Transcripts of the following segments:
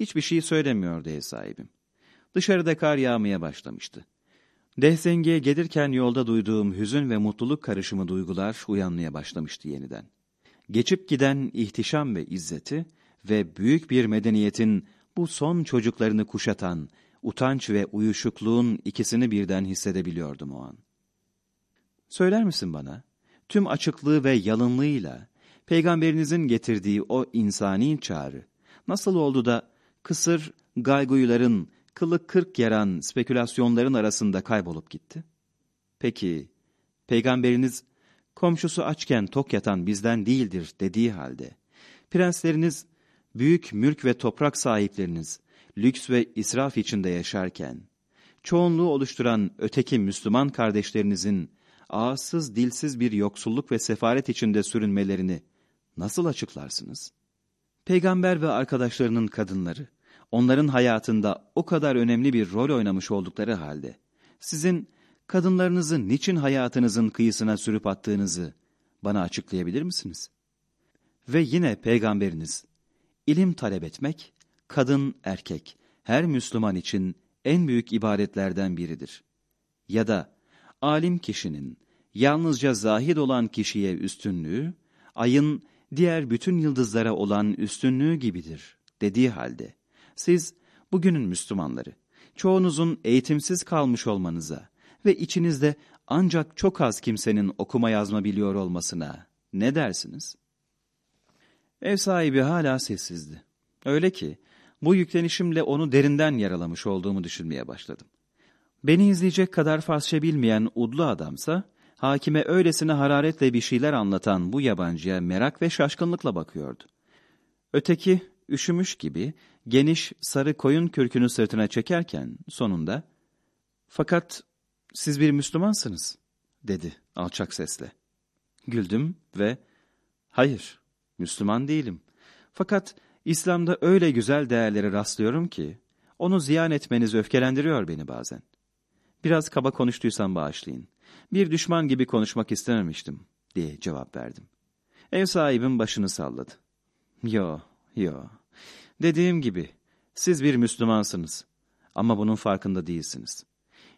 Hiçbir şey söylemiyordu ev sahibim. Dışarıda kar yağmaya başlamıştı. Dehzengi'ye gelirken yolda duyduğum hüzün ve mutluluk karışımı duygular uyanmaya başlamıştı yeniden. Geçip giden ihtişam ve izzeti ve büyük bir medeniyetin bu son çocuklarını kuşatan utanç ve uyuşukluğun ikisini birden hissedebiliyordum o an. Söyler misin bana, tüm açıklığı ve yalınlığıyla peygamberinizin getirdiği o insani çağrı nasıl oldu da kısır gayguyuların, kılık kırk yaran spekülasyonların arasında kaybolup gitti? Peki, peygamberiniz komşusu açken tok yatan bizden değildir dediği halde, prensleriniz, büyük mülk ve toprak sahipleriniz, lüks ve israf içinde yaşarken, çoğunluğu oluşturan öteki Müslüman kardeşlerinizin ağızsız dilsiz bir yoksulluk ve sefaret içinde sürünmelerini nasıl açıklarsınız? Peygamber ve arkadaşlarının kadınları, onların hayatında o kadar önemli bir rol oynamış oldukları halde, sizin kadınlarınızı niçin hayatınızın kıyısına sürüp attığınızı bana açıklayabilir misiniz? Ve yine peygamberiniz, ilim talep etmek, kadın erkek, her Müslüman için en büyük ibadetlerden biridir. Ya da alim kişinin yalnızca zahid olan kişiye üstünlüğü, ayın diğer bütün yıldızlara olan üstünlüğü gibidir dediği halde, siz bugünün Müslümanları, çoğunuzun eğitimsiz kalmış olmanıza ve içinizde ancak çok az kimsenin okuma yazma biliyor olmasına ne dersiniz? Ev sahibi hala sessizdi. Öyle ki bu yüklenişimle onu derinden yaralamış olduğumu düşünmeye başladım. Beni izleyecek kadar Farsça bilmeyen udlu adamsa, hakime öylesine hararetle bir şeyler anlatan bu yabancıya merak ve şaşkınlıkla bakıyordu. Öteki, üşümüş gibi, geniş sarı koyun kürkünü sırtına çekerken sonunda, ''Fakat siz bir Müslümansınız.'' dedi alçak sesle. Güldüm ve ''Hayır, Müslüman değilim. Fakat İslam'da öyle güzel değerlere rastlıyorum ki, onu ziyan etmeniz öfkelendiriyor beni bazen. Biraz kaba konuştuysam bağışlayın. Bir düşman gibi konuşmak istememiştim, diye cevap verdim. Ev sahibim başını salladı. Yo, yo. Dediğim gibi, siz bir Müslümansınız. Ama bunun farkında değilsiniz.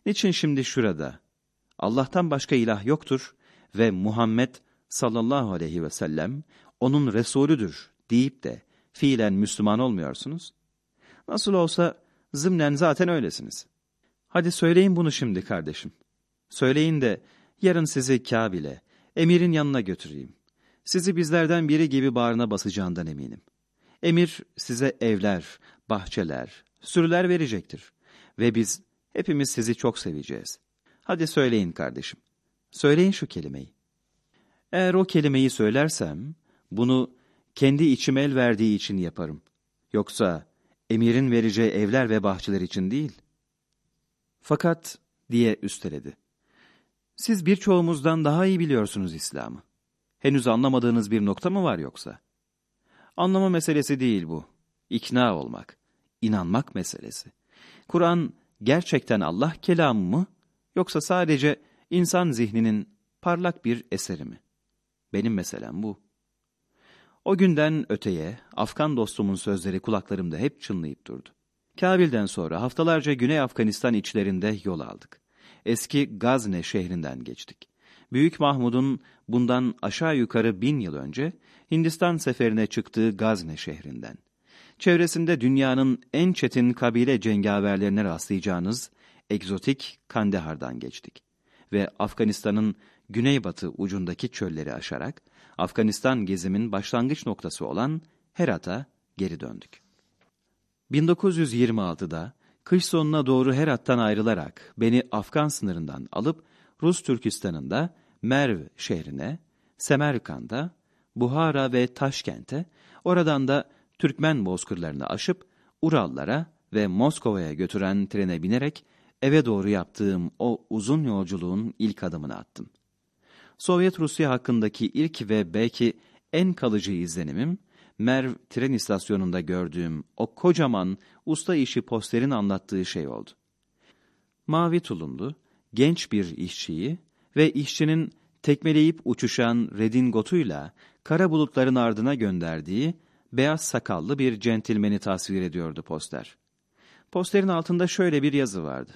Niçin şimdi şurada? Allah'tan başka ilah yoktur ve Muhammed sallallahu aleyhi ve sellem onun Resulüdür deyip de fiilen Müslüman olmuyorsunuz? Nasıl olsa zımnen zaten öylesiniz. Hadi söyleyin bunu şimdi kardeşim. Söyleyin de yarın sizi Kabil'e, emirin yanına götüreyim. Sizi bizlerden biri gibi bağrına basacağından eminim. Emir size evler, bahçeler, sürüler verecektir. Ve biz hepimiz sizi çok seveceğiz. Hadi söyleyin kardeşim. Söyleyin şu kelimeyi. Eğer o kelimeyi söylersem, bunu kendi içim el verdiği için yaparım. Yoksa emirin vereceği evler ve bahçeler için değil. Fakat diye üsteledi. Siz birçoğumuzdan daha iyi biliyorsunuz İslam'ı. Henüz anlamadığınız bir nokta mı var yoksa? Anlama meselesi değil bu. İkna olmak, inanmak meselesi. Kur'an gerçekten Allah kelamı mı yoksa sadece insan zihninin parlak bir eseri mi? Benim meselem bu. O günden öteye Afgan dostumun sözleri kulaklarımda hep çınlayıp durdu. Kabil'den sonra haftalarca Güney Afganistan içlerinde yol aldık. Eski Gazne şehrinden geçtik. Büyük Mahmud'un bundan aşağı yukarı bin yıl önce Hindistan seferine çıktığı Gazne şehrinden. Çevresinde dünyanın en çetin kabile cengaverlerine rastlayacağınız egzotik Kandehar'dan geçtik. Ve Afganistan'ın güneybatı ucundaki çölleri aşarak Afganistan gezimin başlangıç noktası olan Herat'a geri döndük. 1926'da kış sonuna doğru Herat'tan ayrılarak beni Afgan sınırından alıp Rus Türkistan'ında Merv şehrine, Semerkand'a, Buhara ve Taşkent'e, oradan da Türkmen bozkırlarını aşıp Urallara ve Moskova'ya götüren trene binerek eve doğru yaptığım o uzun yolculuğun ilk adımını attım. Sovyet Rusya hakkındaki ilk ve belki en kalıcı izlenimim, Merv tren istasyonunda gördüğüm o kocaman usta işi posterin anlattığı şey oldu. Mavi tulumlu, genç bir işçiyi ve işçinin tekmeleyip uçuşan redingotuyla kara bulutların ardına gönderdiği beyaz sakallı bir centilmeni tasvir ediyordu poster. Posterin altında şöyle bir yazı vardı.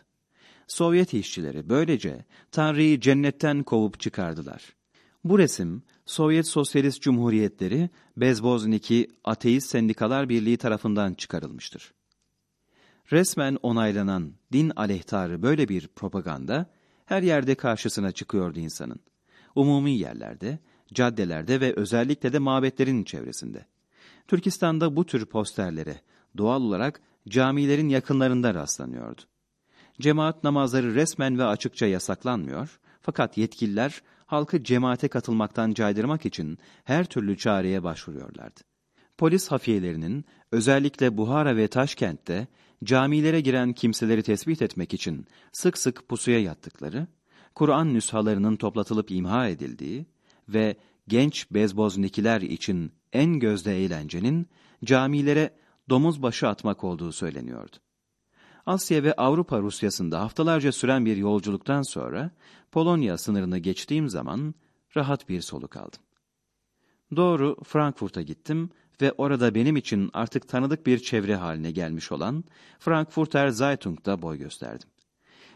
Sovyet işçileri böylece Tanrı'yı cennetten kovup çıkardılar. Bu resim, Sovyet Sosyalist Cumhuriyetleri Bezbozniki Ateist Sendikalar Birliği tarafından çıkarılmıştır. Resmen onaylanan din aleyhtarı böyle bir propaganda her yerde karşısına çıkıyordu insanın. Umumi yerlerde, caddelerde ve özellikle de mabetlerin çevresinde. Türkistan'da bu tür posterlere doğal olarak camilerin yakınlarında rastlanıyordu. Cemaat namazları resmen ve açıkça yasaklanmıyor, fakat yetkililer halkı cemaate katılmaktan caydırmak için her türlü çareye başvuruyorlardı. Polis hafiyelerinin özellikle Buhara ve Taşkent'te camilere giren kimseleri tespit etmek için sık sık pusuya yattıkları, Kur'an nüshalarının toplatılıp imha edildiği ve genç bezboznikiler için en gözde eğlencenin camilere domuz başı atmak olduğu söyleniyordu. Asya ve Avrupa Rusyası'nda haftalarca süren bir yolculuktan sonra Polonya sınırını geçtiğim zaman rahat bir soluk aldım. Doğru Frankfurt'a gittim ve orada benim için artık tanıdık bir çevre haline gelmiş olan Frankfurter Zeitung'da boy gösterdim.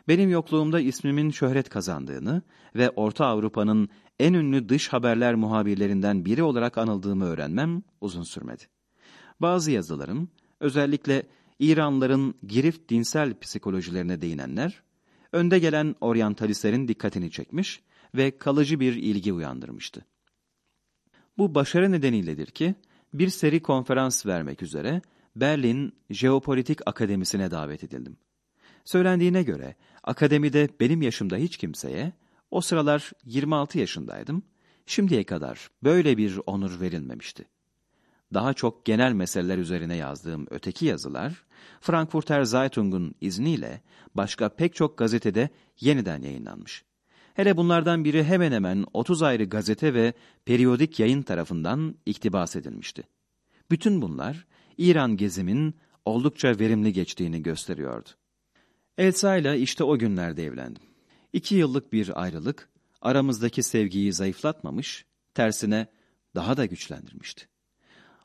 Benim yokluğumda ismimin şöhret kazandığını ve Orta Avrupa'nın en ünlü dış haberler muhabirlerinden biri olarak anıldığımı öğrenmem uzun sürmedi. Bazı yazılarım, özellikle İranlıların girift dinsel psikolojilerine değinenler, önde gelen oryantalistlerin dikkatini çekmiş ve kalıcı bir ilgi uyandırmıştı. Bu başarı nedeniyledir ki, bir seri konferans vermek üzere Berlin Jeopolitik Akademisi'ne davet edildim. Söylendiğine göre akademide benim yaşımda hiç kimseye, o sıralar 26 yaşındaydım, şimdiye kadar böyle bir onur verilmemişti. Daha çok genel meseleler üzerine yazdığım öteki yazılar, Frankfurter Zeitung'un izniyle başka pek çok gazetede yeniden yayınlanmış. Hele bunlardan biri hemen hemen 30 ayrı gazete ve periyodik yayın tarafından iktibas edilmişti. Bütün bunlar İran gezimin oldukça verimli geçtiğini gösteriyordu. Elsa ile işte o günlerde evlendim. İki yıllık bir ayrılık aramızdaki sevgiyi zayıflatmamış, tersine daha da güçlendirmişti.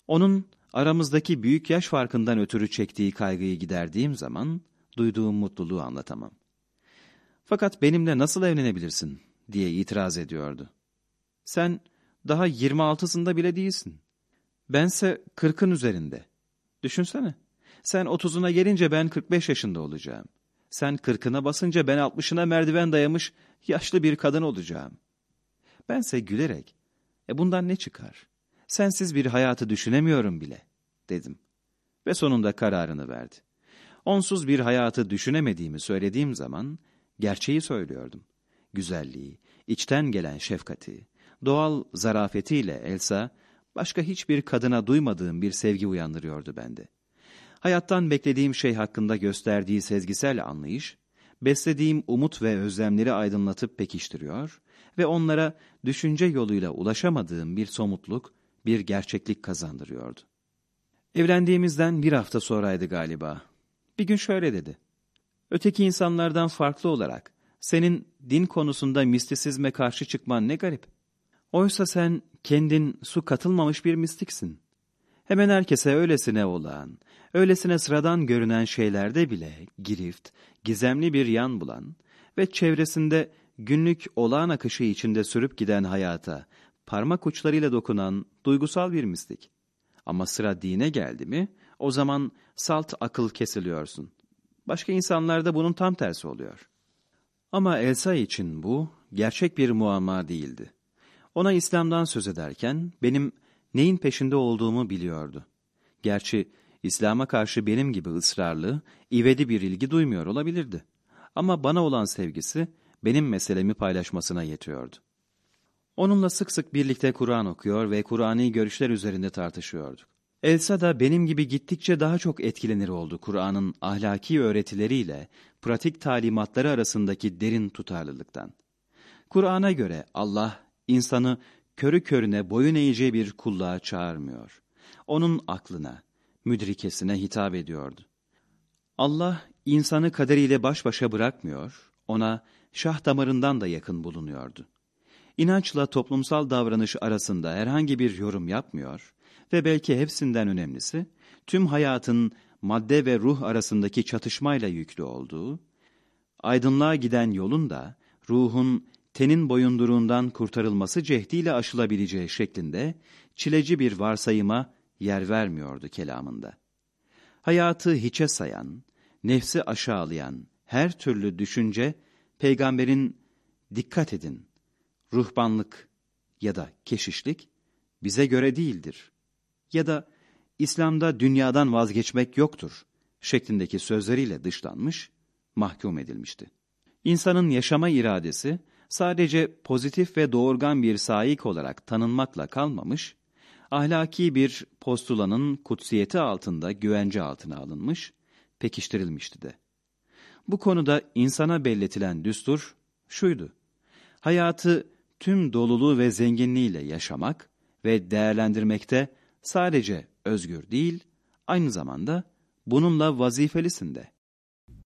Onun aramızdaki büyük yaş farkından ötürü çektiği kaygıyı giderdiğim zaman duyduğum mutluluğu anlatamam. Fakat benimle nasıl evlenebilirsin diye itiraz ediyordu. Sen daha 26'sında bile değilsin. Bense 40'ın üzerinde. Düşünsene. Sen 30'una gelince ben 45 yaşında olacağım. Sen 40'ına basınca ben 60'ına merdiven dayamış yaşlı bir kadın olacağım. Bense gülerek, e bundan ne çıkar? Sensiz bir hayatı düşünemiyorum bile, dedim. Ve sonunda kararını verdi. Onsuz bir hayatı düşünemediğimi söylediğim zaman, gerçeği söylüyordum. Güzelliği, içten gelen şefkati, doğal zarafetiyle Elsa, başka hiçbir kadına duymadığım bir sevgi uyandırıyordu bende. Hayattan beklediğim şey hakkında gösterdiği sezgisel anlayış, beslediğim umut ve özlemleri aydınlatıp pekiştiriyor ve onlara düşünce yoluyla ulaşamadığım bir somutluk, bir gerçeklik kazandırıyordu. Evlendiğimizden bir hafta sonraydı galiba. Bir gün şöyle dedi. Öteki insanlardan farklı olarak senin din konusunda mistisizme karşı çıkman ne garip. Oysa sen kendin su katılmamış bir mistiksin. Hemen herkese öylesine olan, öylesine sıradan görünen şeylerde bile girift, gizemli bir yan bulan ve çevresinde günlük olağan akışı içinde sürüp giden hayata parmak uçlarıyla dokunan duygusal bir mistik. Ama sıra dine geldi mi, o zaman salt akıl kesiliyorsun. Başka insanlarda bunun tam tersi oluyor. Ama Elsa için bu gerçek bir muamma değildi. Ona İslam'dan söz ederken benim neyin peşinde olduğumu biliyordu. Gerçi İslam'a karşı benim gibi ısrarlı, ivedi bir ilgi duymuyor olabilirdi. Ama bana olan sevgisi benim meselemi paylaşmasına yetiyordu. Onunla sık sık birlikte Kur'an okuyor ve Kur'ani görüşler üzerinde tartışıyorduk. Elsa da benim gibi gittikçe daha çok etkilenir oldu Kur'an'ın ahlaki öğretileriyle pratik talimatları arasındaki derin tutarlılıktan. Kur'an'a göre Allah insanı körü körüne boyun eğeceği bir kulluğa çağırmıyor. Onun aklına, müdrikesine hitap ediyordu. Allah insanı kaderiyle baş başa bırakmıyor, ona şah damarından da yakın bulunuyordu. İnançla toplumsal davranış arasında herhangi bir yorum yapmıyor ve belki hepsinden önemlisi, tüm hayatın madde ve ruh arasındaki çatışmayla yüklü olduğu, aydınlığa giden yolun da ruhun tenin boyunduruğundan kurtarılması cehdiyle aşılabileceği şeklinde çileci bir varsayıma yer vermiyordu kelamında. Hayatı hiçe sayan, nefsi aşağılayan her türlü düşünce, peygamberin dikkat edin, ruhbanlık ya da keşişlik bize göre değildir ya da İslam'da dünyadan vazgeçmek yoktur şeklindeki sözleriyle dışlanmış, mahkum edilmişti. İnsanın yaşama iradesi sadece pozitif ve doğurgan bir saik olarak tanınmakla kalmamış, ahlaki bir postulanın kutsiyeti altında güvence altına alınmış, pekiştirilmişti de. Bu konuda insana belletilen düstur şuydu. Hayatı tüm doluluğu ve zenginliğiyle yaşamak ve değerlendirmekte sadece özgür değil, aynı zamanda bununla vazifelisin de.